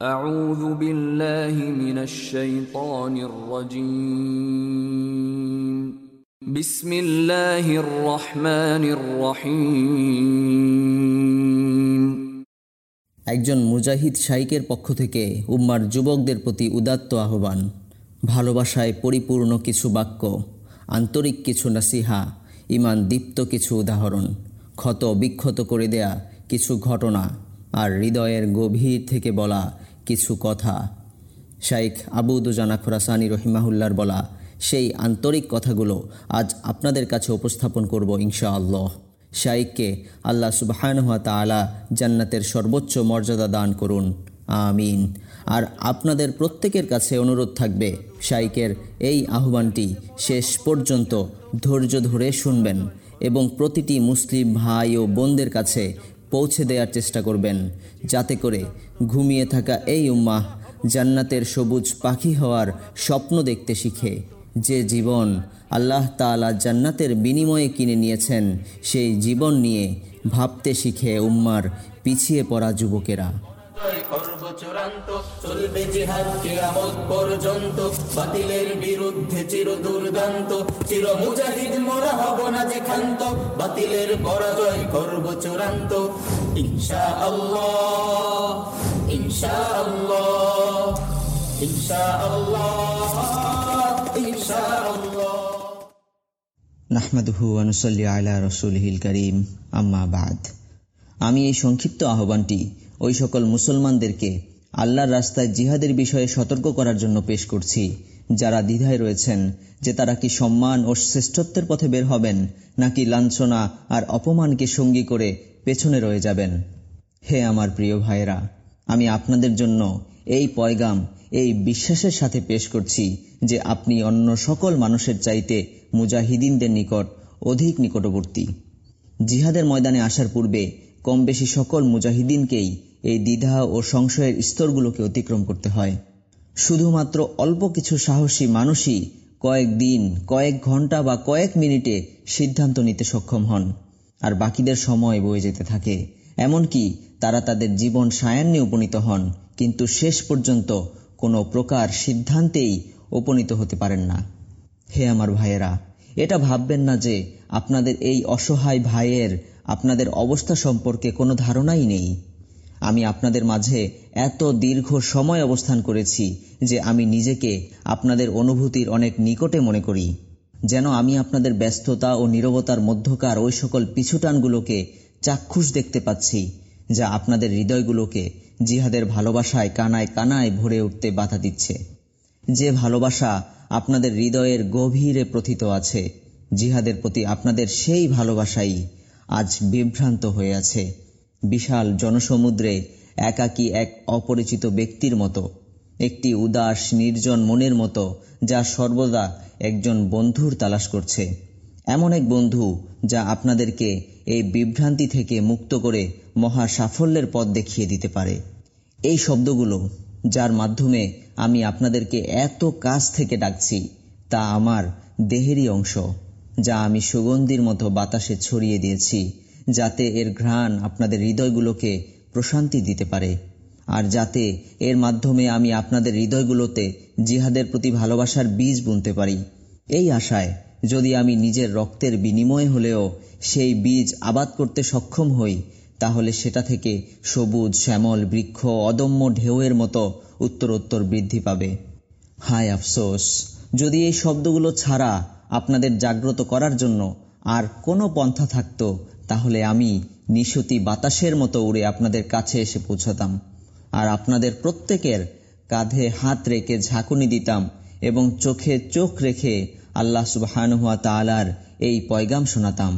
أعوذ بالله من الشيطان الرجيم بسم الله الرحمن الرحيم একজন মুজাহিদ শাইকের পক্ষ থেকে উম্মার যুবকদের প্রতি উদাত্ত আহ্বান ভালোবাসায় পরিপূর্ণ কিছু বাক্য আন্তরিক কিছু নাসিহা ইমান দীপ্ত কিছু উদাহরণ ক্ষত বিক্ষত করে দেয়া কিছু ঘটনা আর হৃদয়ের গভীর থেকে বলা কিছু কথা। শাইখ আবুদুজানা খোরাসানি রহিমাহুল্লার বলা সেই আন্তরিক কথাগুলো আজ আপনাদের কাছে উপস্থাপন করব ইনশাআল্লাহ। শাইককে আল্লাহ সুবাহানহাত তালা জান্নাতের সর্বোচ্চ মর্যাদা দান করুন। আমিন। আর আপনাদের প্রত্যেকের কাছে অনুরোধ থাকবে শাইকের এই আহ্বানটি শেষ পর্যন্ত ধৈর্য ধরে শুনবেন এবং প্রতিটি মুসলিম ভাই ও বোনদের কাছে পৌঁছে দেওয়ার চেষ্টা করবেন, যাতে করে ঘুমিয়ে থাকা এই উম্মাহ জান্নাতের সবুজ পাখি হওয়ার স্বপ্ন দেখতে শিখে। যে জীবন আল্লাহ তালা জান্নাতের বিনিময়ে কিনে নিয়েছেন, সেই জীবন নিয়ে ভাবতে শিখে উম্মার পিছিয়ে পড়া যুবকেরা। চূড়ান্ত, চলবে জিহাদ কিয়ামত পর্যন্ত। বাতিলের বিরুদ্ধে চির দুর্দান্ত, চির মুজাহিদ হব না যে বাতিলের পরাজয় করব চূড়ান্ত। ইনশা আল্লাহ ইনশা আল্লাহ ইনশা আল্লাহ ইনশা আল্লাহ নাহমাদুহু আম্মা বাদ। আমি এই সংক্ষিপ্ত আহ্বানটি ওই সকল মুসলমানদেরকে আল্লাহর রাস্তায় জিহাদের বিষয়ে সতর্ক করার জন্য পেশ করছি। যারা দ্বিধায় রয়েছেন, যে তারা কি সম্মান ও শ্রেষ্ঠত্বের পথে বের হবেন, নাকি লাঞ্ছনা আর অপমানকে সঙ্গী করে পেছনে রয়ে যাবেন? হে আমার প্রিয় ভাইয়েরা, আমি আপনাদের জন্য এই পয়গাম, এই বিশ্বাসের সাথে পেশ করছি যে আপনি অন্য সকল মানুষের চাইতে মুজাহিদিনদের নিকট অধিক নিকটবর্তী। জিহাদের ময়দানে আসার পূর্বে কম বেশি সকল মুজাহিদিনকেই এই দ্বিধা ও সংশয়ের স্তরগুলোকে অতিক্রম করতে হয়। শুধুমাত্র অল্প কিছু সাহসী মানুষই কয়েক দিন, কয়েক ঘণ্টা বা কয়েক মিনিটে সিদ্ধান্ত নিতে সক্ষম হন, আর বাকিদের সময় বয়ে যেতে থাকে। এমনকি তারা তাদের জীবন সায়ান্নে উপনীত হন, কিন্তু শেষ পর্যন্ত কোনো প্রকার সিদ্ধান্তেই উপনীত হতে পারেন না। হে আমার ভাইয়েরা, এটা ভাববেন না যে আপনাদের এই অসহায় ভাইয়ের আপনাদের অবস্থা সম্পর্কে কোনো ধারণাই নেই। আমি আপনাদের মাঝে এত দীর্ঘ সময় অবস্থান করেছি যে আমি নিজেকে আপনাদের অনুভূতির অনেক নিকটে মনে করি। যেন আমি আপনাদের ব্যস্ততা ও নীরবতার মধ্যকার ওই সকল পিছুটানগুলোকে চাক্ষুষ দেখতে পাচ্ছি, যা আপনাদের হৃদয়গুলোকে জিহাদের ভালোবাসায় কানায় কানায় ভরে উঠতে বাধা দিচ্ছে। যে ভালোবাসা আপনাদের হৃদয়ের গভীরে প্রথিত আছে, জিহাদের প্রতি আপনাদের সেই ভালোবাসাই আজ বিভ্রান্ত হয়ে আছে। বিশাল জনসমুদ্রে একাকী এক অপরিচিত ব্যক্তির মতো, একটি উদাস নির্জন মনের মতো, যা সর্বদা একজন বন্ধুর তালাশ করছে। এমন এক বন্ধু যা আপনাদেরকে এই বিভ্রান্তি থেকে মুক্ত করে মহা সাফল্যের পথ দেখিয়ে দিতে পারে। এই শব্দগুলো, যার মাধ্যমে আমি আপনাদেরকে এত কাছ থেকে ডাকছি, তা আমার দেহেরই অংশ, যা আমি সুগন্ধির মতো বাতাসে ছড়িয়ে দিয়েছি। যাতে এর ঘ্রাণ আপনাদের হৃদয়গুলোকে প্রশান্তি দিতে পারে। আর যাতে এর মাধ্যমে আমি আপনাদের হৃদয়গুলোতে জিহাদের প্রতি ভালোবাসার বীজ বুনতে পারি। এই আশায় যদি আমি নিজের রক্তের বিনিময় হলেও সেই বীজ আবাদ করতে সক্ষম হই, তাহলে সেটা থেকে সবুজ, শ্যামল, বৃক্ষ, অদম্য ঢেউয়ের মতো উত্তরোত্তর বৃদ্ধি পাবে। হায় আফসোস, যদি এই শব্দগুলো ছাড়া আপনাদের জাগ্রত করার জন্য আর কোনো পন্থা থাকতো তাহলে আমি নিশুতি বাতাসের মতো উড়ে আপনাদের কাছে এসে পৌঁছাতাম আর আপনাদের প্রত্যেকের কাঁধে হাত রেখে ঝাঁকুনি দিতাম এবং চোখে চোখ রেখে আল্লাহ সুবাহানুয়া তালার এই পয়গাম শোনাতাম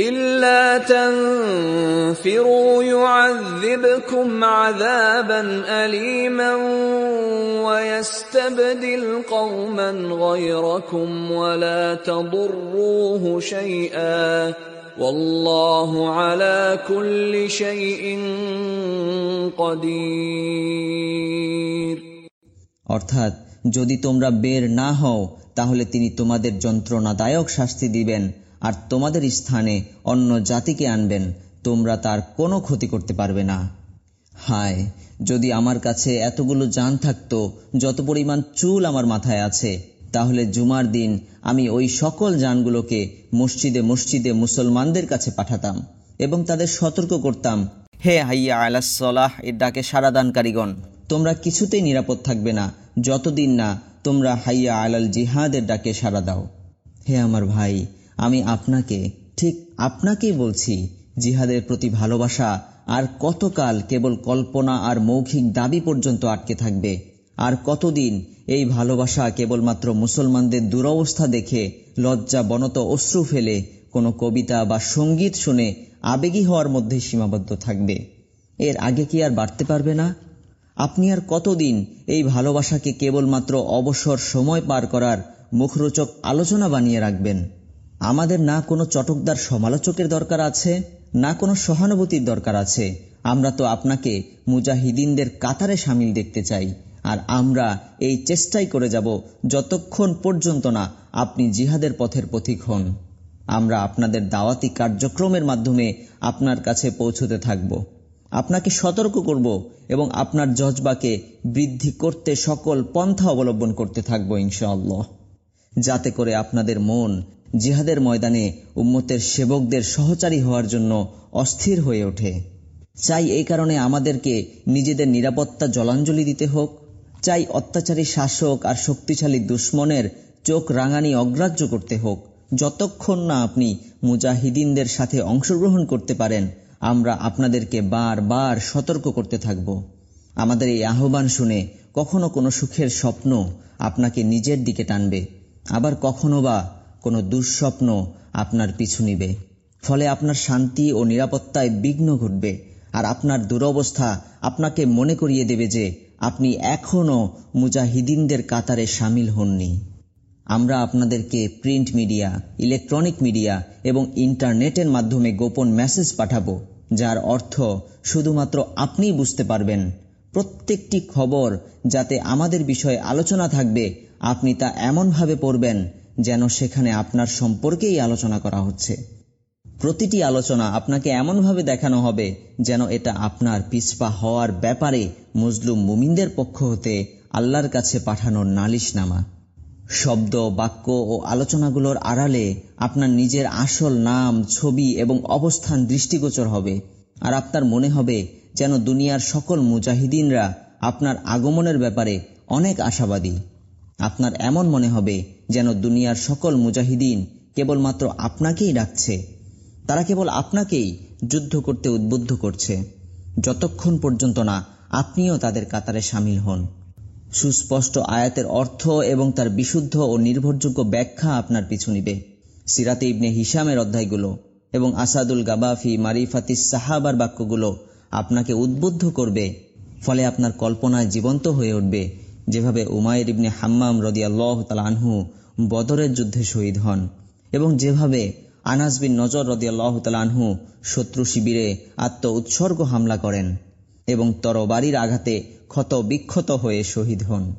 إلا تنفروا يعذبكم عذابا أليما ويستبدل قوما غيركم ولا تضروه شيئا والله على كل شيء قدير অর্থাৎ যদি তোমরা বের না হও তাহলে তিনি তোমাদের যন্ত্রণাদায়ক শাস্তি দিবেন আর তোমাদের স্থানে অন্য জাতিকে আনবেন তোমরা তার কোনো ক্ষতি করতে পারবে না হায় যদি আমার কাছে এতগুলো জান থাকতো যত পরিমাণ চুল আমার মাথায় আছে তাহলে জুমার দিন আমি ওই সকল যানগুলোকে মসজিদে মসজিদে মুসলমানদের কাছে পাঠাতাম এবং তাদের সতর্ক করতাম। হে হাইয়া আলাসলাহ এর ডাকে সারাদানকারীগণ তোমরা কিছুতেই নিরাপদ থাকবে না যতদিন না তোমরা হাইয়া আলাল জিহাদের ডাকে সাড়া দাও। হে আমার ভাই আমি আপনাকে ঠিক আপনাকেই বলছি জিহাদের প্রতি ভালোবাসা আর কতকাল কেবল কল্পনা আর মৌখিক দাবি পর্যন্ত আটকে থাকবে। আর কতদিন এই ভালোবাসা কেবলমাত্র মুসলমানদের দুরবস্থা দেখে লজ্জা বনত অশ্রু ফেলে কোনো কবিতা বা সংগীত শুনে আবেগী হওয়ার মধ্যে সীমাবদ্ধ থাকবে? এর আগে কি আর বাড়তে পারবে না? আপনি আর কতদিন এই ভালোবাসাকে কেবলমাত্র অবসর সময় পার করার মুখরোচক আলোচনা বানিয়ে রাখবেন? আমাদের না কোনো চটকদার সমালোচকের দরকার আছে, না কোনো সহানুভূতির দরকার আছে। আমরা তো আপনাকে মুজাহিদিনদের কাতারে সামিল দেখতে চাই। আর আমরা এই চেষ্টাই করে যাব যতক্ষণ পর্যন্ত না আপনি জিহাদের পথের পথিক হন। আমরা আপনাদের দাওয়াতি কার্যক্রমের মাধ্যমে আপনার কাছে পৌঁছতে থাকব। আপনাকে সতর্ক করব এবং আপনার জজবাকে বৃদ্ধি করতে সকল পন্থা অবলম্বন করতে থাকব ইনশাআল্লাহ। যাতে করে আপনাদের মন জিহাদের ময়দানে উম্মতের সেবকদের সহচারী হওয়ার জন্য অস্থির হয়ে ওঠে। চাই এই কারণে আমাদেরকে নিজেদের নিরাপত্তা জলাঞ্জলি দিতে হোক চাই অত্যাচারী শাসক আর শক্তিশালী দুশ্মনের চোখ রাঙানি অগ্রাহ্য করতে হোক। যতক্ষণ না আপনি মুজাহিদিনদের সাথে অংশগ্রহণ করতে পারেন, আমরা আপনাদেরকে বারবার সতর্ক করতে থাকব। আমাদের এই আহ্বান শুনে কখনো কোনো সুখের স্বপ্ন আপনাকে নিজের দিকে টানবে, আবার কখনো বা কোনো দুঃস্বপ্ন আপনার পিছু নিবে। ফলে আপনার শান্তি ও নিরাপত্তায় বিঘ্ন ঘটবে, আর আপনার দুরবস্থা আপনাকে মনে করিয়ে দেবে যে আপনি এখনও মুজাহিদিনদের কাতারে সামিল হননি। আমরা আপনাদেরকে প্রিন্ট মিডিয়া, ইলেকট্রনিক মিডিয়া এবং ইন্টারনেটের মাধ্যমে গোপন মেসেজ পাঠাবো, যার অর্থ শুধুমাত্র আপনিই বুঝতে পারবেন। প্রত্যেকটি খবর যাতে আমাদের বিষয়ে আলোচনা থাকবে, আপনি তা এমনভাবে পড়বেন যেন সেখানে আপনার সম্পর্কেই আলোচনা করা হচ্ছে। প্রতিটি আলোচনা আপনাকে এমনভাবে দেখানো হবে যেন এটা আপনার পিছপা হওয়ার ব্যাপারে মজলুম মুমিনদের পক্ষ হতে আল্লাহর কাছে পাঠানোর নালিশনামা। শব্দ, বাক্য ও আলোচনাগুলোর আড়ালে আপনার নিজের আসল নাম, ছবি এবং অবস্থান দৃষ্টিগোচর হবে আর আপনার মনে হবে যেন দুনিয়ার সকল মুজাহিদিনরা আপনার আগমনের ব্যাপারে অনেক আশাবাদী। আপনার এমন মনে হবে যেন দুনিয়ার সকল মুজাহিদিন কেবলমাত্র আপনাকেই ডাকছে। তারা কেবল আপনাকেই যুদ্ধ করতে উদ্বুদ্ধ করছে। যতক্ষণ পর্যন্ত না আপনিও তাদের কাতারে সামিল হন। সুস্পষ্ট আয়াতের অর্থ এবং তার বিশুদ্ধ ও নির্ভরযোগ্য ব্যাখ্যা আপনার পিছু নিবে। সিরাতে ইবনে হিসামের অধ্যায়গুলো এবং আসাদুল গাবাফি মারিফাতিস সাহাবার বাক্যগুলো আপনাকে উদ্বুদ্ধ করবে, ফলে আপনার কল্পনায় জীবন্ত হয়ে উঠবে, যেভাবে উমায়ের ইবনে হাম্মাম রদিয়াল্লাহ তালানহু বদরের যুদ্ধে শহীদ হন এবং যেভাবে আনাস বিন নজর রদিয়াল্লাহ তালানহু শত্রু শিবিরে আত্ম উৎসর্গ হামলা করেন এবং তরবারির আঘাতে ক্ষত বিক্ষত হয়ে শহীদ হন।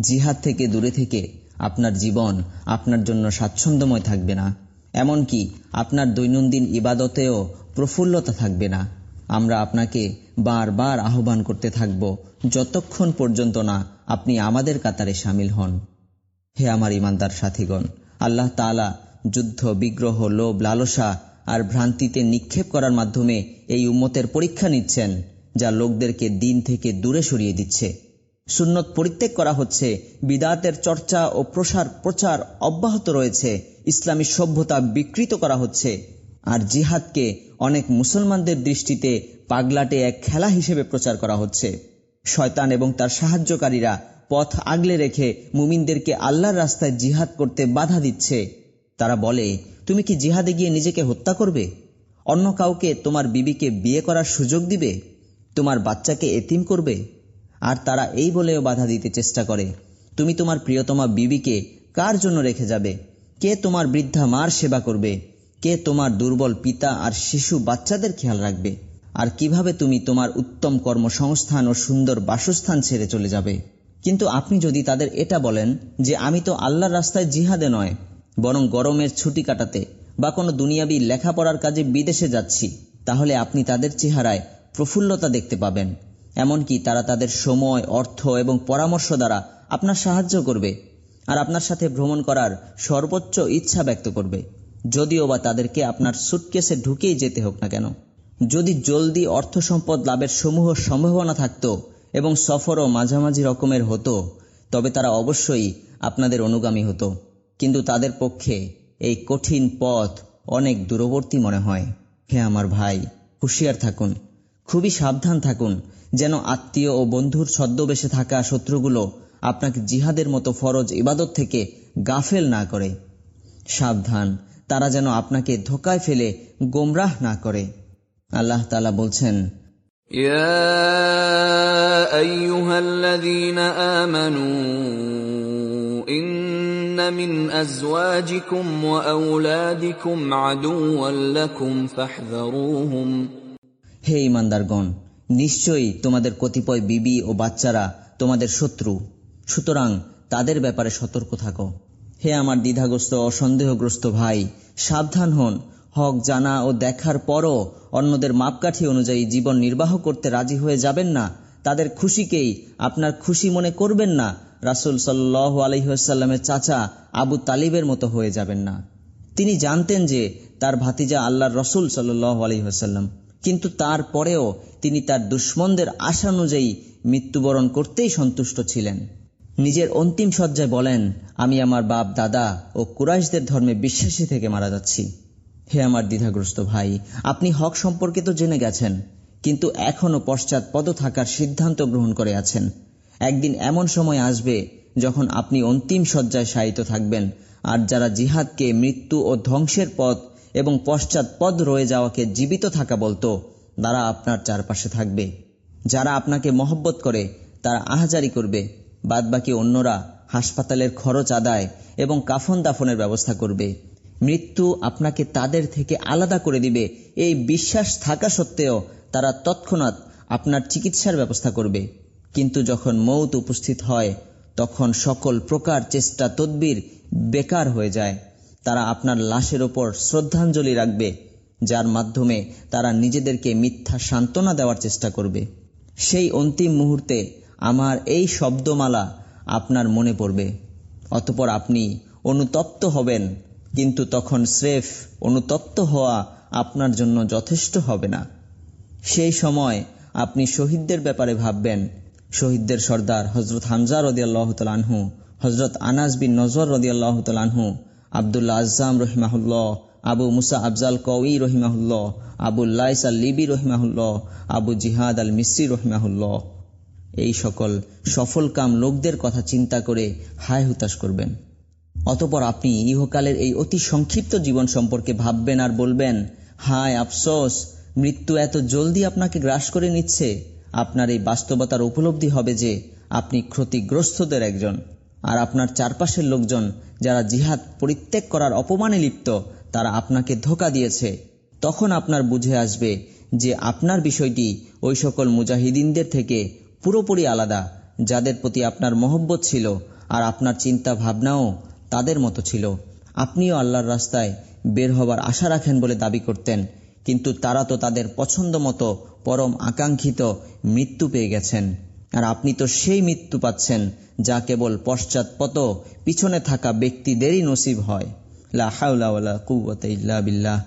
জিহাদ থেকে দূরে থেকে আপনার জীবন আপনার জন্য স্বাচ্ছন্দ্যময় থাকবে না। এমনকি আপনার দৈনন্দিন ইবাদতেও প্রফুল্লতা থাকবে না। আমরা আপনাকে বারবার আহ্বান করতে থাকব, যতক্ষণ পর্যন্ত না আপনি আমাদের কাতারে সামিল হন। হে আমার ইমানদার সাথীগণ, আল্লাহ তালা যুদ্ধ, বিগ্রহ, লোভ, লালসা আর ভ্রান্তিতে নিক্ষেপ করার মাধ্যমে এই উম্মতের পরীক্ষা নিচ্ছেন, যা লোকদেরকে দিন থেকে দূরে সরিয়ে দিচ্ছে। সুন্নত পরিত্যাগ করা হচ্ছে, বিদাতের চর্চা ও প্রসার, প্রচার অব্যাহত রয়েছে, ইসলামী সভ্যতা বিকৃত করা হচ্ছে, আর জিহাদকে অনেক মুসলমানদের দৃষ্টিতে পাগলাটে এক খেলা হিসেবে প্রচার করা হচ্ছে। শয়তান এবং তার সাহায্যকারীরা পথ আগলে রেখে মুমিনদেরকে আল্লাহর রাস্তায় জিহাদ করতে বাধা দিচ্ছে। তারা বলে, তুমি কি জিহাদে গিয়ে নিজেকে হত্যা করবে? অন্য কাউকে তোমার বিবিকে বিয়ে করার সুযোগ দিবে? তোমার বাচ্চাকে এতিম করবে? আর তারা এই বলেও বাধা দিতে চেষ্টা করে, তুমি তোমার প্রিয়তমা বিবিকে কার জন্য রেখে যাবে? কে তোমার বৃদ্ধা মার সেবা করবে? কে তোমার দুর্বল পিতা আর শিশু বাচ্চাদের খেয়াল রাখবে? আর কীভাবে তুমি তোমার উত্তম কর্মসংস্থান ও সুন্দর বাসস্থান ছেড়ে চলে যাবে? কিন্তু আপনি যদি তাদের এটা বলেন যে, আমি তো আল্লাহর রাস্তায় জিহাদে নয় বরং গরমের ছুটি কাটাতে বা কোনো দুনিয়াবি লেখাপড়ার কাজে বিদেশে যাচ্ছি, তাহলে আপনি তাদের চেহারায় প্রফুল্লতা দেখতে পাবেন। এমনকি তারা তাদের সময়, অর্থ এবং পরামর্শ দ্বারা আপনার সাহায্য করবে আর আপনার সাথে ভ্রমণ করার সর্বোচ্চ ইচ্ছা ব্যক্ত করবে। যদিও বা তাদেরকে আপনার সুটকেসে ঢুকেই যেতে হোক না কেন। যদি জলদি অর্থ সম্পদ লাভের সমূহ সম্ভাবনা থাকত এবং সফরও মাঝামাঝি রকমের হতো, তবে তারা অবশ্যই আপনাদের অনুগামী হতো। কিন্তু তাদের পক্ষে এই কঠিন পথ অনেক দূরবর্তী মনে হয়। হে আমার ভাই, হুঁশিয়ার থাকুন। খুবই সাবধান থাকুন, যেন আত্মীয় ও বন্ধুর ছদ্মবেশে থাকা শত্রুগুলো আপনাকে জিহাদের মতো ফরজ ইবাদত থেকে গাফেল না করে। সাবধান, তারা যেন আপনাকে ধোকায় ফেলে গোমরাহ না করে। আল্লাহ তালা বলছেন يا ايها الذين امنوا ان من ازواجكم واولادكم عدوا لكم فاحذروهم হে ইমানদারগণ নিশ্চয়ই তোমাদের কতিপয় বিবি ও বাচ্চারা তোমাদের শত্রু সুতরাং তাদের ব্যাপারে সতর্ক থাকো হে আমার দ্বিধাগ্রস্ত ও সন্দেহগ্রস্ত ভাই সাবধান হন হক জানা ও দেখার পরও অন্যদের মাপকাঠি অনুযায়ী জীবন নির্বাহ করতে রাজি হয়ে যাবেন না তাদের খুশিকেই আপনার খুশি মনে করবেন না রাসুল সাল্লাহ আলহিহাস্লামের চাচা আবু তালিবের মতো হয়ে যাবেন না। তিনি জানতেন যে তার ভাতিজা আল্লাহর রসুল সাল্লাহ আলহিহাস্লাম কিন্তু তারপরেও তিনি তার দুশ্মনদের আশা অনুযায়ী মৃত্যুবরণ করতেই সন্তুষ্ট ছিলেন। নিজের অন্তিম সজ্জায় বলেন, আমি আমার বাপ, দাদা ও কুরাইশদের ধর্মে বিশ্বাসী থেকে মারা যাচ্ছি। হে আমার দ্বিধাগ্রস্ত ভাই, আপনি হক সম্পর্কে তো জেনে গেছেন, কিন্তু এখনও পশ্চাৎপদ থাকার সিদ্ধান্ত গ্রহণ করে আছেন। একদিন এমন সময় আসবে যখন আপনি অন্তিম শয্যায় শায়িত থাকবেন। আর যারা জিহাদকে মৃত্যু ও ধ্বংসের পথ এবং পশ্চাৎপদ রয়ে যাওয়াকে জীবিত থাকা বলতো, তারা আপনার চারপাশে থাকবে। যারা আপনাকে মহব্বত করে, তারা আহাজারি করবে। বাদবাকি অন্যরা হাসপাতালের খরচ আদায় এবং কাফন দাফনের ব্যবস্থা করবে। মৃত্যু আপনাকে তাদের থেকে আলাদা করে দিবে। এই বিশ্বাস থাকা সত্ত্বেও তারা তৎক্ষণাৎ আপনার চিকিৎসার ব্যবস্থা করবে। কিন্তু যখন মৌত উপস্থিত হয়, তখন সকল প্রকার চেষ্টা তদবির বেকার হয়ে যায়। তারা আপনার লাশের ওপর শ্রদ্ধাঞ্জলি রাখবে, যার মাধ্যমে তারা নিজেদেরকে মিথ্যা সান্ত্বনা দেওয়ার চেষ্টা করবে। সেই অন্তিম মুহূর্তে আমার এই শব্দমালা আপনার মনে পড়বে। অতপর আপনি অনুতপ্ত হবেন, কিন্তু তখন স্রেফ অনুতপ্ত হওয়া আপনার জন্য যথেষ্ট হবে না। সেই সময় আপনি শহীদদের ব্যাপারে ভাববেন শহীদদের সর্দার হজরত হামজা রদিয়াল্লাহ আনহু হজরত আনাস বিন নজর রদিয়াল্লাহ আনহু আবদুল্লা আজাম রহিমাহুল্লাহ, আবু মুসা আফজাল কউই রহিমাহুল্লাহ, আবু লাইস আল লিবি রহিমাহুল্লাহ, আবু জিহাদ আল মিসরি রহিমাহুল্লাহ। এই সকল সফল কাম লোকদের কথা চিন্তা করে হায় হুতাশ করবেন। অতপর আপনি ইহকালের এই অতি সংক্ষিপ্ত জীবন সম্পর্কে ভাববেন আর বলবেন, হায় আফসোস, মৃত্যু এত জলদি আপনাকে গ্রাস করে নিচ্ছে। আপনার এই বাস্তবতার উপলব্ধি হবে যে আপনি ক্ষতিগ্রস্তদের একজন। আর আপনার চারপাশের লোকজন যারা জিহাদ পরিত্যাগ করার অপমানে লিপ্ত, তারা আপনাকে ধোকা দিয়েছে। তখন আপনার বুঝে আসবে যে আপনার বিষয়টি ওই সকল মুজাহিদিনদের থেকে পুরোপুরি আলাদা, যাদের প্রতি আপনার মহব্বত ছিল আর আপনার চিন্তা ভাবনাও তাদের মতো ছিল। আপনিও আল্লাহর রাস্তায় বের হবার আশা রাখেন বলে দাবি করতেন। কিন্তু তারা তো তাদের পছন্দ মতো পরম আকাঙ্ক্ষিত মৃত্যু পেয়ে গেছেন। আর আপনি তো সেই মৃত্যু পাচ্ছেন, যা কেবল পশ্চাৎপত পিছনে থাকা ব্যক্তিদেরই নসিব হয়। বিল্লাহ।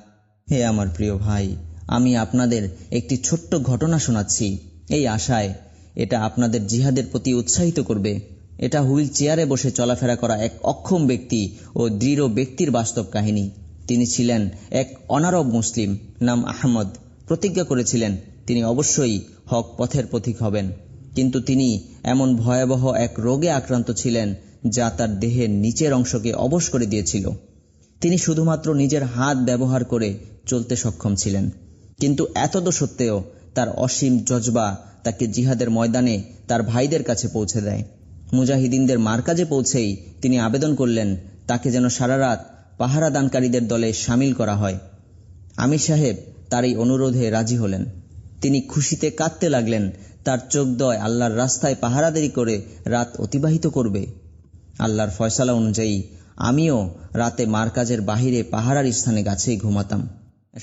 হে আমার প্রিয় ভাই, আমি আপনাদের একটি ছোট্ট ঘটনা শোনাচ্ছি। এই আশায় এটা আপনাদের জিহাদের প্রতি উৎসাহিত করবে। এটা হুইল চেয়ারে বসে চলাফেরা করা এক অক্ষম ব্যক্তি ও দৃঢ় ব্যক্তির বাস্তব কাহিনী। তিনি ছিলেন এক অনারব মুসলিম নাম আহমদ। প্রতিজ্ঞা করেছিলেন, তিনি অবশ্যই হক পথের পথিক হবেন। কিন্তু তিনি এমন ভয়াবহ এক রোগে আক্রান্ত ছিলেন, যা তার দেহের নিচের অংশকে অবশ করে দিয়েছিল। তিনি শুধুমাত্র নিজের হাত ব্যবহার করে চলতে সক্ষম ছিলেন। কিন্তু এতদ সত্ত্বেও তার অসীম জজবা তাকে জিহাদের ময়দানে তার ভাইদের কাছে পৌঁছে দেয়। মুজাহিদিনদের মার্কাজে পৌঁছেই তিনি আবেদন করলেন, তাকে যেন সারা রাত পাহারাদানকারীদের দলে সামিল করা হয়। আমির সাহেব তার এই অনুরোধে রাজি হলেন। তিনি খুশিতে কাঁদতে লাগলেন, তার চোখ দয় আল্লাহর রাস্তায় পাহারাদারি করে রাত অতিবাহিত করবে। আল্লাহর ফয়সালা অনুযায়ী আমিও রাতে মার্কাজের বাহিরে পাহারার স্থানে গাছেই ঘুমাতাম।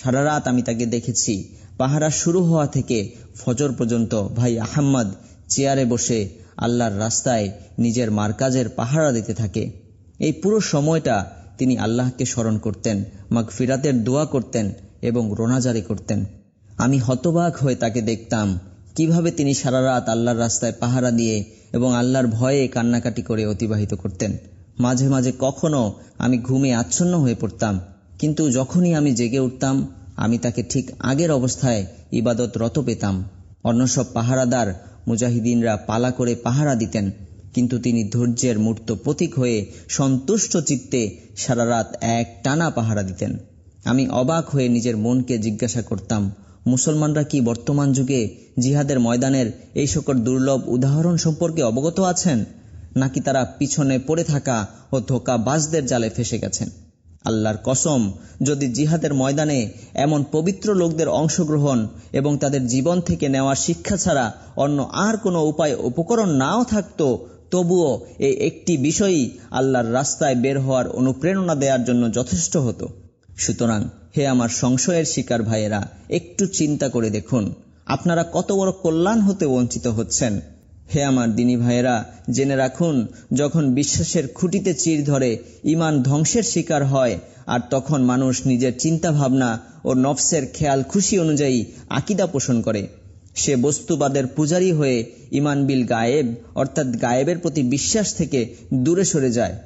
সারা রাত আমি তাকে দেখেছি। পাহারা শুরু হওয়া থেকে ফজর পর্যন্ত ভাই আহম্মদ চেয়ারে বসে আল্লাহর রাস্তায় নিজের মার্কাজের পাহারা দিতে থাকে। এই পুরো সময়টা তিনি আল্লাহকে স্মরণ করতেন, মাগফিরাতের দোয়া করতেন এবং রোনাজারি করতেন। আমি হতবাক হয়ে তাকে দেখতাম, কীভাবে তিনি সারা রাত আল্লাহর রাস্তায় পাহারা দিয়ে এবং আল্লাহর ভয়ে কান্নাকাটি করে অতিবাহিত করতেন। মাঝে মাঝে কখনো আমি ঘুমে আচ্ছন্ন হয়ে পড়তাম, কিন্তু যখনই আমি জেগে উঠতাম, আমি তাকে ঠিক আগের অবস্থায় ইবাদত রত পেতাম। অন্য সব পাহারাদার মুজাহিদিনরা পালা করে পাহারা দিতেন কিন্তু তিনি ধৈর্যের মূর্ত প্রতীক হয়ে সন্তুষ্ট চিত্তে সারা রাত এক টানা পাহারা দিতেন। আমি অবাক হয়ে নিজের মনকে জিজ্ঞাসা করতাম, মুসলমানরা কি বর্তমান যুগে জিহাদের ময়দানের এই সকল দুর্লভ উদাহরণ সম্পর্কে অবগত আছেন? নাকি তারা পিছনে পড়ে থাকা ও ধোকা ধোকাবাজদের জালে ফেসে গেছেন? আল্লাহর কসম, যদি জিহাদের ময়দানে এমন পবিত্র লোকদের অংশগ্রহণ এবং তাদের জীবন থেকে নেওয়া শিক্ষা ছাড়া অন্য আর কোনো উপায়, উপকরণ নাও থাকতো তবুও এই একটি বিষয়ই আল্লাহর রাস্তায় বের হওয়ার অনুপ্রেরণা দেওয়ার জন্য যথেষ্ট হতো। সুতরাং হে আমার সংশয়ের শিকার ভাইয়েরা, একটু চিন্তা করে দেখুন, আপনারা কত বড় কল্যাণ হতে বঞ্চিত হচ্ছেন। হে আমার দিনী ভাইয়েরা, জেনে রাখুন, যখন বিশ্বাসের খুঁটিতে চির ধরে ইমান ধ্বংসের শিকার হয়, আর তখন মানুষ নিজের চিন্তা ভাবনা ও নফসের খেয়াল খুশি অনুযায়ী আকিদা পোষণ করে। সে বস্তুবাদের পূজারী হয়ে ইমান বিল গায়েব, অর্থাৎ গায়েবের প্রতি বিশ্বাস থেকে দূরে সরে যায়।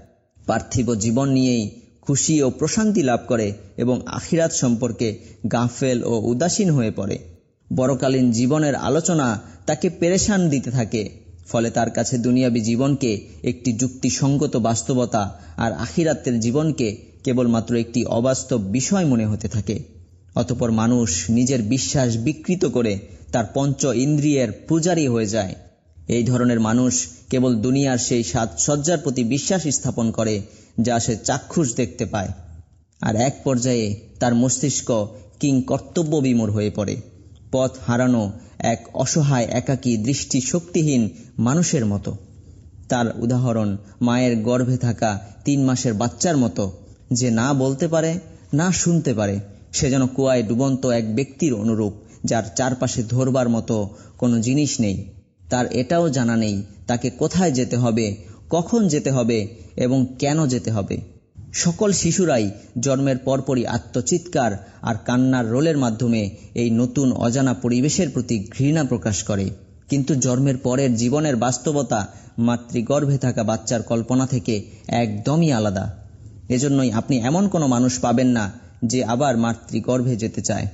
পার্থিব জীবন নিয়েই খুশি ও প্রশান্তি লাভ করে এবং আখিরাত সম্পর্কে গাফেল ও উদাসীন হয়ে পড়ে। বড়কালীন জীবনের আলোচনা তাকে পেরেশান দিতে থাকে, ফলে তার কাছে দুনিয়াবী জীবনকে একটি যুক্তিসঙ্গত বাস্তবতা আর আখিরাতের জীবনকে কেবলমাত্র একটি অবাস্তব বিষয় মনে হতে থাকে। অতপর মানুষ নিজের বিশ্বাস বিকৃত করে তার পঞ্চ ইন্দ্রিয়ের পূজারী হয়ে যায়। এই ধরনের মানুষ কেবল দুনিয়ার সেই সাজসজ্জার প্রতি বিশ্বাস স্থাপন করে, যা সে চাক্ষুষ দেখতে পায়। আর এক পর্যায়ে তার মস্তিষ্ক কিং কর্তব্য বিমূর হয়ে পড়ে। পথ হারানো এক অসহায়, একাকী দৃষ্টি শক্তিহীন মানুষের মতো। তার উদাহরণ মায়ের গর্ভে থাকা তিন মাসের বাচ্চার মতো। যে না বলতে পারে, না শুনতে পারে, সে যেন কুয়ায় ডুবন্ত এক ব্যক্তির অনুরূপ। যার চারপাশে ধরবার মতো কোনো জিনিস নেই। তার এটাও জানা নেই, তাকে কোথায় যেতে হবে, কখন যেতে হবে, এবং কেন যেতে হবে। সকল শিশুরাই জন্মের পরপরই আত্মচিৎকার আর কান্নার রোলের মাধ্যমে এই নতুন অজানা পরিবেশের প্রতি ঘৃণা প্রকাশ করে। কিন্তু জন্মের পরের জীবনের বাস্তবতা মাতৃগর্ভে থাকা বাচ্চার কল্পনা থেকে একদমই আলাদা। এজন্যই আপনি এমন কোনো মানুষ পাবেন না যে আবার মাতৃগর্ভে যেতে চায়।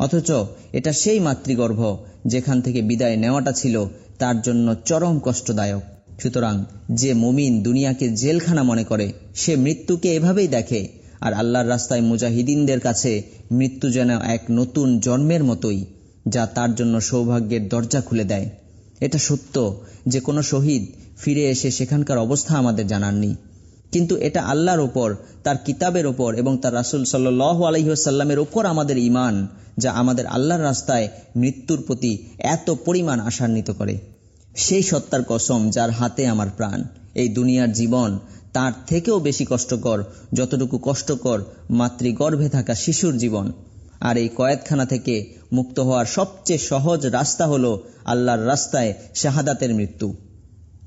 অথচ এটা সেই মাতৃগর্ভ যেখান থেকে বিদায় নেওয়াটা ছিল তার জন্য চরম কষ্টদায়ক। সুতরাং যে মুমিন দুনিয়াকে জেলখানা মনে করে, সে মৃত্যুকে এভাবেই দেখে আর আল্লাহর রাস্তায় মুজাহিদিনদের কাছে মৃত্যু যেন এক নতুন জন্মের মতোই, যা তার জন্য সৌভাগ্যের দরজা খুলে দেয়। এটা সত্য যে কোনো শহীদ ফিরে এসে সেখানকার অবস্থা আমাদের জানাননি। কিন্তু এটা আল্লাহর ওপর তার কিতাবের ওপর এবং তার রাসুল সাল্লাহ আলহিহাসাল্লামের ওপর আমাদের ইমান যা আমাদের আল্লাহর রাস্তায় মৃত্যুর প্রতি এত পরিমাণ আশান্বিত করে। সেই সত্তার কসম যার হাতে আমার প্রাণ, এই দুনিয়ার জীবন তার থেকেও বেশি কষ্টকর, যতটুকু কষ্টকর মাতৃগর্ভে থাকা শিশুর জীবন। আর এই কয়েদখানা থেকে মুক্ত হওয়ার সবচেয়ে সহজ রাস্তা হলো আল্লাহর রাস্তায় শাহাদাতের মৃত্যু।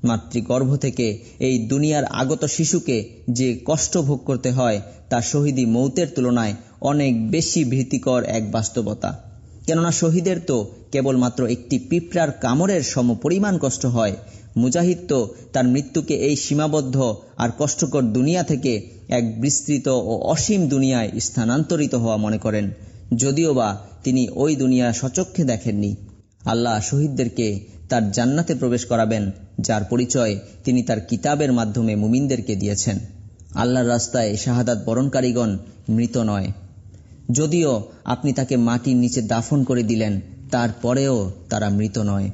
মাতৃগর্ভ থেকে এই দুনিয়ার আগত শিশুকে যে কষ্ট ভোগ করতে হয় তা শহীদি মৌতের তুলনায় অনেক বেশি ভীতিকর এক বাস্তবতা। কেননা শহীদের তো কেবলমাত্র একটি পিঁপড়ার কামড়ের সমপরিমাণ কষ্ট হয়, মুজাহিদ তো তার মৃত্যুকে এই সীমাবদ্ধ আর কষ্টকর দুনিয়া থেকে এক বিস্তৃত ও অসীম দুনিয়ায় স্থানান্তরিত হওয়া মনে করেন যদিও বা তিনি ওই দুনিয়া সচক্ষে দেখেননি। আল্লাহ শহীদদেরকে তার জান্নাতে প্রবেশ করাবেন, যার পরিচয় তিনি তার কিতাবের মাধ্যমে মুমিনদেরকে দিয়েছেন। আল্লাহর রাস্তায় শাহাদাত বরণকারীগণ মৃত নয়। যদিও আপনি তাকে মাটির নিচে দাফন করে দিলেন তারপরেও তারা মৃত নয়।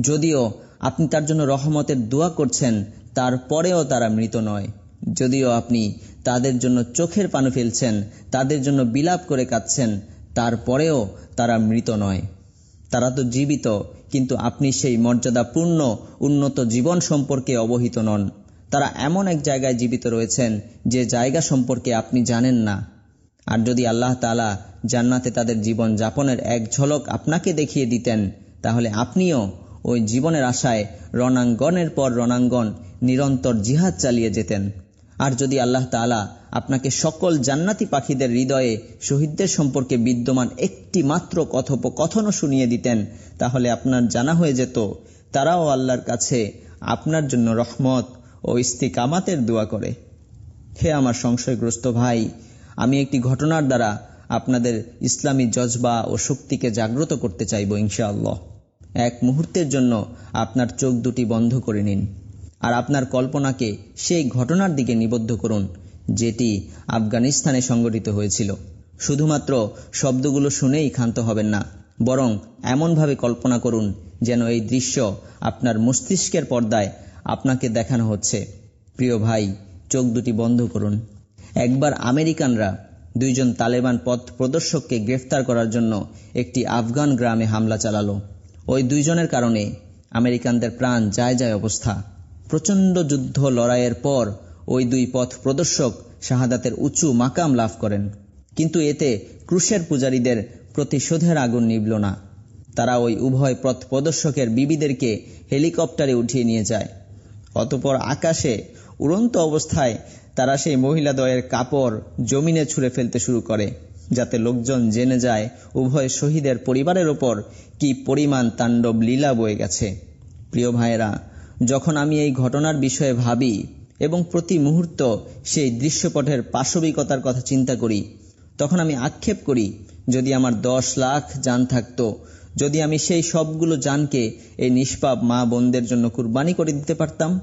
যদিও আপনি তার জন্য রহমতের দোয়া করছেন তারপরেও তারা মৃত নয়। যদিও আপনি তাদের জন্য চোখের পানু ফেলছেন, তাদের জন্য বিলাপ করে কাঁদছেন তারপরেও তারা মৃত নয়। তারা তো জীবিত, কিন্তু আপনি সেই মর্যাদাপূর্ণ, উন্নত জীবন সম্পর্কে অবহিত নন। তারা এমন এক জায়গায় জীবিত রয়েছেন, যে জায়গা সম্পর্কে আপনি জানেন না। আর যদি আল্লাহ তালা জান্নাতে তাদের জীবন যাপনের এক ঝলক আপনাকে দেখিয়ে দিতেন, তাহলে আপনিও ওই জীবনের আশায় রণাঙ্গনের পর রণাঙ্গন নিরন্তর জিহাদ চালিয়ে যেতেন। আর যদি আল্লাহ তালা আপনাকে সকল জান্নাতি পাখিদের হৃদয়ে শহীদদের সম্পর্কে বিদ্যমান একটি মাত্র কথোপকথনও শুনিয়ে দিতেন, তাহলে আপনার জানা হয়ে যেত, তারাও আল্লাহর কাছে আপনার জন্য রহমত ও ইস্তিকামাতের দোয়া করে। হে আমার সংশয়গ্রস্ত ভাই, আমি একটি ঘটনার দ্বারা আপনাদের ইসলামী জজবা ও শক্তিকে জাগ্রত করতে চাইব, ইনশাআল্লাহ। এক মুহূর্তের জন্য আপনার চোখ দুটি বন্ধ করে নিন, আর আপনার কল্পনাকে সেই ঘটনার দিকে নিবদ্ধ করুন যেটি আফগানিস্তানে সংগঠিত হয়েছিল। শুধুমাত্র শব্দগুলো শুনেই ক্ষান্ত হবেন না, বরং এমনভাবে কল্পনা করুন যেন এই দৃশ্য আপনার মস্তিষ্কের পর্দায় আপনাকে দেখানো হচ্ছে। প্রিয় ভাই, চোখ দুটি বন্ধ করুন। একবার আমেরিকানরা দুইজন তালেবান পথ প্রদর্শককে গ্রেফতার করার জন্য একটি আফগান গ্রামে হামলা চালালো। ওই দুইজনের কারণে আমেরিকানদের প্রাণ যায় যায় অবস্থা। প্রচণ্ড যুদ্ধ লড়াইয়ের পর ওই দুই পথ প্রদর্শক শাহাদাতের উঁচু মাকাম লাভ করেন। কিন্তু এতে ক্রুশের পূজারীদের প্রতিশোধের আগুন নিবল না। তারা ওই উভয় পথ প্রদর্শকের বিবিদেরকে হেলিকপ্টারে উঠিয়ে নিয়ে যায়। অতপর আকাশে উড়ন্ত অবস্থায় তারা সেই মহিলাদ্বয়ের কাপড় জমিনে ছুঁড়ে ফেলতে শুরু করে, যাতে লোকজন জেনে যায় উভয় শহীদের পরিবারের ওপর কি পরিমাণ তাণ্ডব লীলা বয়ে গেছে। প্রিয় ভাইয়েরা, যখন আমি এই ঘটনার বিষয়ে ভাবি এবং প্রতি মুহূর্ত সেই দৃশ্যপটের পাশবিকতার কথা চিন্তা করি। তখন আমি আক্ষেপ করি, যদি আমার দশ লাখ যান থাকতো, যদি আমি সেই সবগুলো জানকে এই নিষ্পাপ মা বোনদের জন্য কুরবানি করে দিতে পারতাম?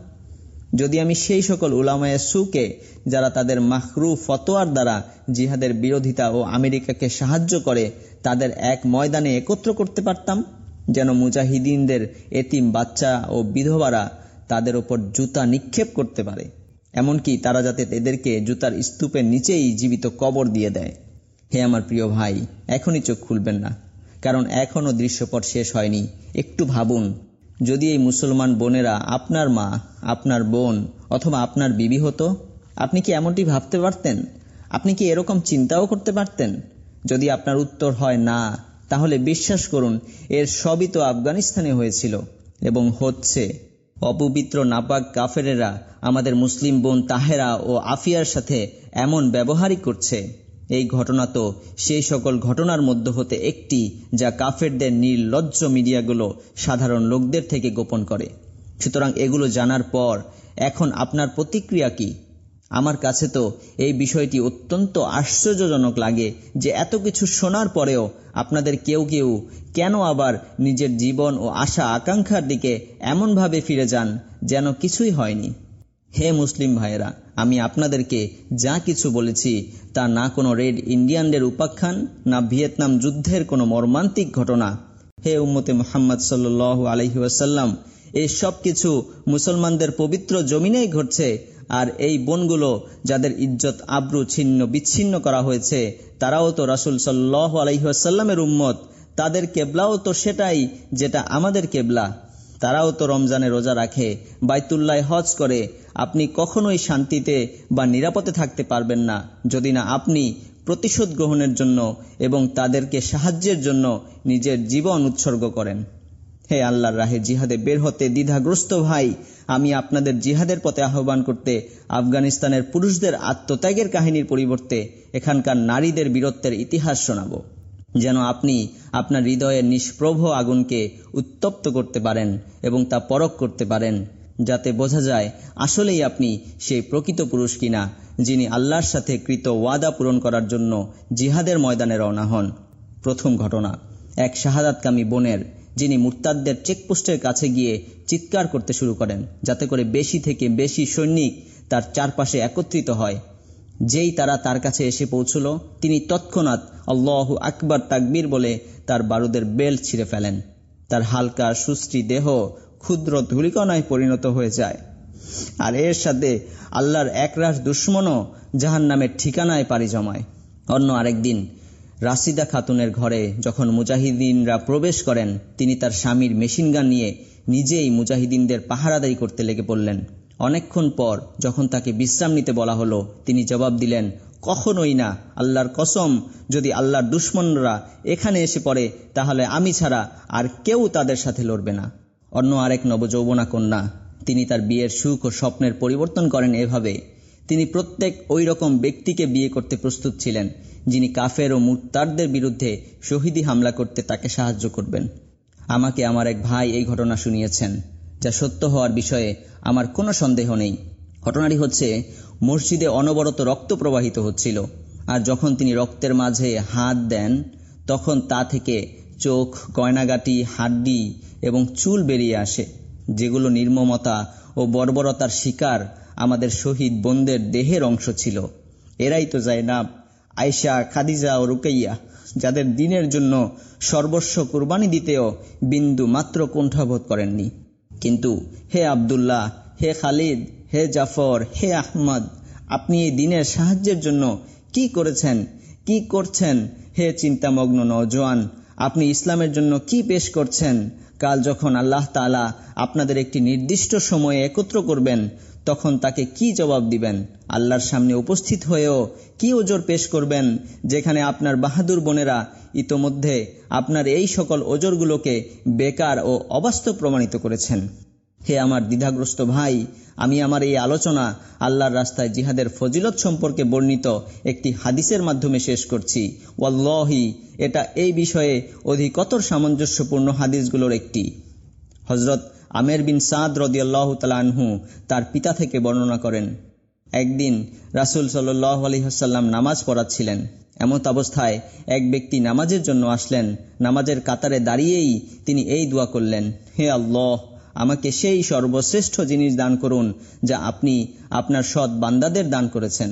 যদি আমি সেই সকল উলামায় সুকে, যারা তাদের মাহরু ফতোয়ার দ্বারা জিহাদের বিরোধিতা ও আমেরিকাকে সাহায্য করে, তাদের এক ময়দানে একত্র করতে পারতাম? যেন মুজাহিদিনদের এতিম বাচ্চা ও বিধবারা তাদের ওপর জুতা নিক্ষেপ করতে পারে, এমনকি তারা যাতে এদেরকে জুতার স্তূপের নিচেই জীবিত কবর দিয়ে দেয়। হে আমার প্রিয় ভাই, এখনই চোখ খুলবেন না, কারণ এখনও দৃশ্যপট শেষ হয়নি। একটু ভাবুন, যদি এই মুসলমান বোনেরা আপনার মা, আপনার বোন অথবা আপনার বিবি হতো, আপনি কি এমনটি ভাবতে পারতেন? আপনি কি এরকম চিন্তাও করতে পারতেন? যদি আপনার উত্তর হয় না, তাহলে বিশ্বাস করুন, এর সবই তো আফগানিস্তানে হয়েছিল এবং হচ্ছে। অপবিত্র নাপাক কাফেরেরা আমাদের মুসলিম বোন তাহেরা ও আফিয়ার সাথে এমন ব্যবহারই করছে। এই ঘটনা তো সেই সকল ঘটনার মধ্য হতে একটি, যা কাফেরদের নির্লজ্জ মিডিয়াগুলো সাধারণ লোকদের থেকে গোপন করে। সুতরাং এগুলো জানার পর এখন আপনার প্রতিক্রিয়া কি? আমার কাছে তো এই বিষয়টি অত্যন্ত আশ্চর্যজনক লাগে যে এত কিছু শোনার পরেও আপনাদের কেউ কেউ কেন আবার নিজের জীবন ও আশা আকাঙ্ক্ষার দিকে এমনভাবে ফিরে যান যেন কিছুই হয়নি। হে মুসলিম ভাইয়েরা, আমি আপনাদেরকে যা কিছু বলেছি তা না কোনো রেড ইন্ডিয়ানদের উপাখ্যান, না ভিয়েতনাম যুদ্ধের কোনো মর্মান্তিক ঘটনা। হে উম্মতে মোহাম্মদ সাল্ল আলহি ওয়াসাল্লাম এই সব কিছু মুসলমানদের পবিত্র জমিনেই ঘটছে আর এই বনগুলো যাদের ইজ্জত, আব্রু, ছিন্ন, বিচ্ছিন্ন করা হয়েছে, তারাও তো রাসুল সাল্লাহ আলহিহাসাল্লামের উম্মত। তাদের কেবলাও তো সেটাই যেটা আমাদের কেবলা। তারাও তো রমজানে রোজা রাখে বাইতুল্লায় হজ করে। আপনি কখনোই শান্তিতে বা নিরাপদে থাকতে পারবেন না, যদি না আপনি প্রতিশোধ গ্রহণের জন্য এবং তাদেরকে সাহায্যের জন্য নিজের জীবন উৎসর্গ করেন। হে আল্লাহর রাহে জিহাদে বের হতে দ্বিধাগ্রস্ত ভাই, আমি আপনাদের জিহাদের পথে আহ্বান করতে, আফগানিস্তানের পুরুষদের আত্মত্যাগের কাহিনীর পরিবর্তে এখানকার নারীদের বীরত্বের ইতিহাস শোনাব, যেন আপনি আপনার হৃদয়ের নিষ্প্রভ আগুনকে উত্তপ্ত করতে পারেন এবং তা পরক করতে পারেন, যাতে বোঝা যায় আসলেই আপনি সেই প্রকৃত পুরুষ কিনা, যিনি আল্লাহর সাথে কৃত ওয়াদা পূরণ করার জন্য জিহাদের ময়দানে রওনা হন। প্রথম ঘটনা, এক শাহাদাতকামী বোনের যিনি মুরতাদদের চেকপোস্টের কাছে গিয়ে চিৎকার করতে শুরু করেন, যাতে করে বেশি থেকে বেশি সৈনিক তার চারপাশে একত্রিত হয়। যেই তারা তার কাছে এসে পৌঁছল, তিনি তৎক্ষণাৎ আল্লাহ আকবর তাকবীর বলে তার বারুদের বেল্ট ছিঁড়ে ফেলেন। তার হালকা সুশ্রী দেহ ক্ষুদ্র ধুলিকণায় পরিণত হয়ে যায়। আর এর সাথে আল্লাহর একরাশ দুশ্মনও জাহান নামের ঠিকানায় পাড়ি জমায়। অন্য আরেকদিন রাশিদা খাতুনের ঘরে যখন মুজাহিদিনরা প্রবেশ করেন, তিনি তার স্বামীর মেশিনগান নিয়ে নিজেই মুজাহিদিনদের পাহারাদারি করতে লেগে পড়লেন। অনেকক্ষণ পর যখন তাকে বিশ্রাম নিতে বলা হলো, তিনি জবাব দিলেন, কখনোই না, আল্লাহর কসম, যদি আল্লাহর দুশ্মনরা এখানে এসে পড়ে, তাহলে আমি ছাড়া আর কেউ তাদের সাথে লড়বে না। অন্য আরেক নবযৌবনা কন্যা, তিনি তার বিয়ের সুখ ও স্বপ্নের পরিবর্তন করেন এভাবে। তিনি প্রত্যেক ওই রকম ব্যক্তিকে বিয়ে করতে প্রস্তুত ছিলেন। যিনি কাফের ও মুরতারদের বিরুদ্ধে শহীদি হামলা করতে তাকে সাহায্য করবেন। আমাকে আমার এক ভাই এই ঘটনা শুনিয়েছেন, যা সত্য হওয়ার বিষয়ে আমার কোনো সন্দেহ নেই। ঘটনাটি হচ্ছে, মসজিদে অনবরত রক্ত প্রবাহিত হচ্ছিল, আর যখন তিনি রক্তের মাঝে হাত দেন, তখন তা থেকে চোখ, গয়নাগাটি, হাড্ডি এবং চুল বেরিয়ে আসে, যেগুলো নির্মমতা ও বর্বরতার শিকার আমাদের শহীদ বোনদের দেহের অংশ ছিল। এরাই তো জায়নাব আয়শা, খাদিজা ও রুকাইয়া, যাদের দিনের জন্য সর্বস্ব কুরবানি দিতেও বিন্দু মাত্র কুণ্ঠাবোধ করেননি। কিন্তু হে আবদুল্লাহ, হে খালিদ, হে জাফর, হে আহমদ, আপনি এই দিনের সাহায্যের জন্য কি করেছেন, কি করছেন? হে চিন্তামগ্ন নওজোয়ান, আপনি ইসলামের জন্য কি পেশ করছেন? কাল যখন আল্লাহ তাআলা আপনাদের একটি নির্দিষ্ট সময়ে একত্র করবেন তখন তাকে কি জবাব দিবেন? আল্লাহর সামনে উপস্থিত হয়েও কি ওজোর পেশ করবেন? যেখানে আপনার বাহাদুর বোনেরা ইতোমধ্যে আপনার এই সকল ওজোরগুলোকে বেকার ও অবাস্তব প্রমাণিত করেছেন। হে আমার দ্বিধাগ্রস্ত ভাই, আমি আমার এই আলোচনা আল্লাহর রাস্তায় জিহাদের ফজিলত সম্পর্কে বর্ণিত একটি হাদিসের মাধ্যমে শেষ করছি। ওয়াল্লাহি, এটা এই বিষয়ে অধিকতর সামঞ্জস্যপূর্ণ হাদিসগুলোর একটি। হজরত আমের বিন সাদ রদিয়াল্লাহ তালানহু তার পিতা থেকে বর্ণনা করেন, একদিন রাসুল সাল্লাহ আলহিহাসাল্লাম নামাজ পড়াচ্ছিলেন। এমত অবস্থায় এক ব্যক্তি নামাজের জন্য আসলেন। নামাজের কাতারে দাঁড়িয়েই তিনি এই দোয়া করলেন, হে আল্লাহ, আমাকে সেই সর্বশ্রেষ্ঠ জিনিস দান করুন যা আপনি আপনার সৎ বান্দাদের দান করেছেন।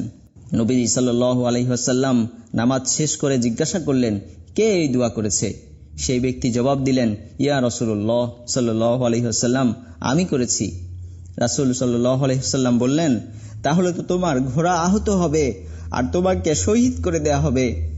নবীজি সাল্লাহ আলহিহাসাল্লাম নামাজ শেষ করে জিজ্ঞাসা করলেন, কে এই দোয়া করেছে? সেই ব্যক্তি জবাব দিলেন, ইয়া রসুল্লাহ সাল্লাহ আলহিহাসাল্লাম আমি করেছি। রাসুল সাল্লাহ আলহিহাল্লাম বললেন, তাহলে তো তোমার ঘোড়া আহত হবে আর তোমাকে শহীদ করে দেয়া হবে।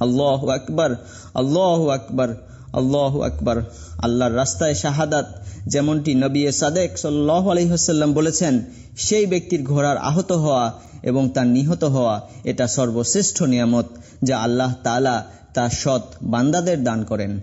আল্লাহ আকবর, আল্লাহ আকবার। আল্লাহ আকবার, আল্লাহর রাস্তায় শাহাদাত, যেমনটি নবী সাদেক সাল্লাহ আলহিহাল্লাম বলেছেন, সেই ব্যক্তির ঘোড়ার আহত হওয়া এবং তার নিহত হওয়া, এটা সর্বশ্রেষ্ঠ নিয়ামত যা আল্লাহ তালা তা সৎ বান্দাদের দান করেন।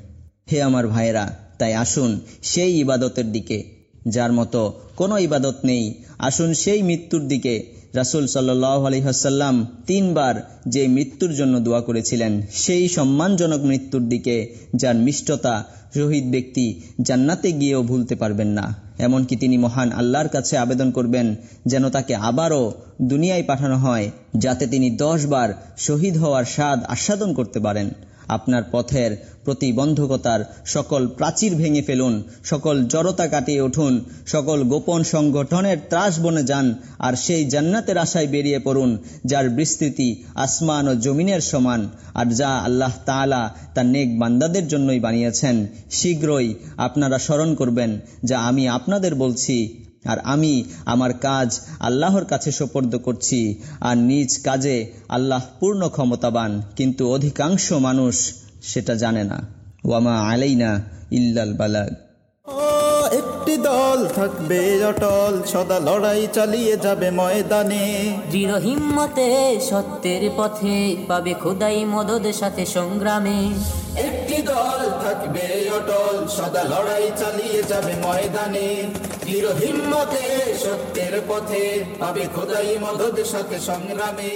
হে আমার ভাইয়েরা, তাই আসুন সেই ইবাদতের দিকে, যার মতো কোনো ইবাদত নেই, আসুন সেই মৃত্যুর দিকে রাসুল সাল্লাহ আলহিহাসাল্লাম তিনবার যে মৃত্যুর জন্য দোয়া করেছিলেন, সেই সম্মানজনক মৃত্যুর দিকে যার মিষ্টতা শহীদ ব্যক্তি জান্নাতে গিয়েও ভুলতে পারবেন না। এমনকি তিনি মহান আল্লাহর কাছে আবেদন করবেন যেন তাকে আবারও দুনিয়ায় পাঠানো হয়, যাতে তিনি দশ বার শহীদ হওয়ার স্বাদ আস্বাদন করতে পারেন। আপনার পথের প্রতিবন্ধকতার সকল প্রাচীর ভেঙে ফেলুন, সকল জড়তা কাটিয়ে উঠুন, সকল গোপন সংগঠনের ত্রাস বনে যান, আর সেই জান্নাতের আশায় বেরিয়ে পড়ুন, যার বিস্তৃতি আসমান ও জমিনের সমান, আর যা আল্লাহ তাআলা তার নেক বান্দাদের জন্যই বানিয়েছেন। শীঘ্রই আপনারা স্মরণ করবেন যা আমি আপনাদের বলছি। আর আমি আমার কাজ আল্লাহর কাছে সোপর্দ করছি, আর নিজ কাজে আল্লাহ পূর্ণ ক্ষমতাবান, কিন্তু অধিকাংশ মানুষ সেটা জানে না। ওয়ামা আলাইনা ইল্লাল বালাগ। একটি দল থাকবে অটল। সদা লড়াই চালিয়ে যাবে ময়দানে। দৃঢ় হিম্মতে সত্যের পথে পাবে খোদাই মদদ সাথে সংগ্রামে। একটি দল থাকবে অটল সদা লড়াই চালিয়ে যাবে ময়দানে। দৃঢ় হিম্মতে সত্যের পথে পাবে খোদাই মদদ সাথে সংগ্রামে।